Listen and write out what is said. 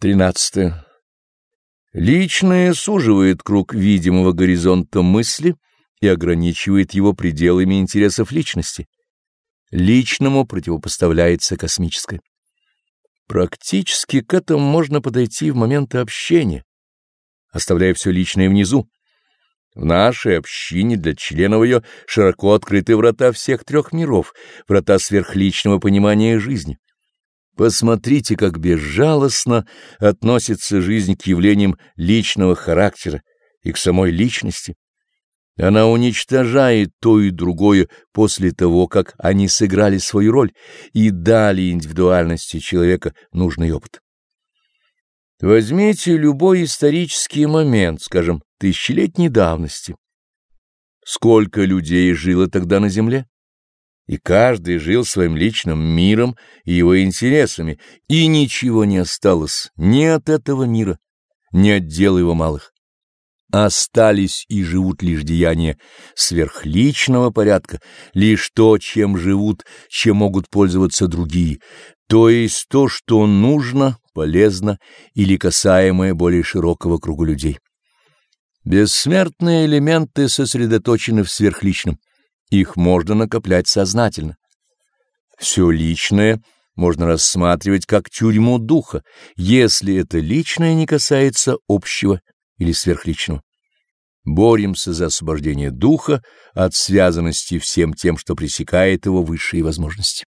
13. Личное суживает круг видимого горизонта мысли и ограничивает его пределами интересов личности. Личному противопоставляется космическое. Практически к этому можно подойти в моменты общения, оставляя все личное внизу. В нашей общине для членов ее широко открыты врата всех трех миров, врата сверхличного понимания жизни. Посмотрите, как безжалостно относится жизнь к явлениям личного характера и к самой личности. Она уничтожает то и другое после того, как они сыграли свою роль и дали индивидуальности человека нужный опыт. Возьмите любой исторический момент, скажем, тысячелетней давности. Сколько людей жило тогда на Земле? И каждый жил своим личным миром и его интересами, и ничего не осталось ни от этого мира, ни от дел его малых. Остались и живут лишь деяния сверхличного порядка, лишь то, чем живут, чем могут пользоваться другие, то есть то, что нужно, полезно или касаемое более широкого круга людей. Бессмертные элементы сосредоточены в сверхличном. Их можно накоплять сознательно. Все личное можно рассматривать как тюрьму духа, если это личное не касается общего или сверхличного. Боремся за освобождение духа от связанности всем тем, что пресекает его высшие возможности.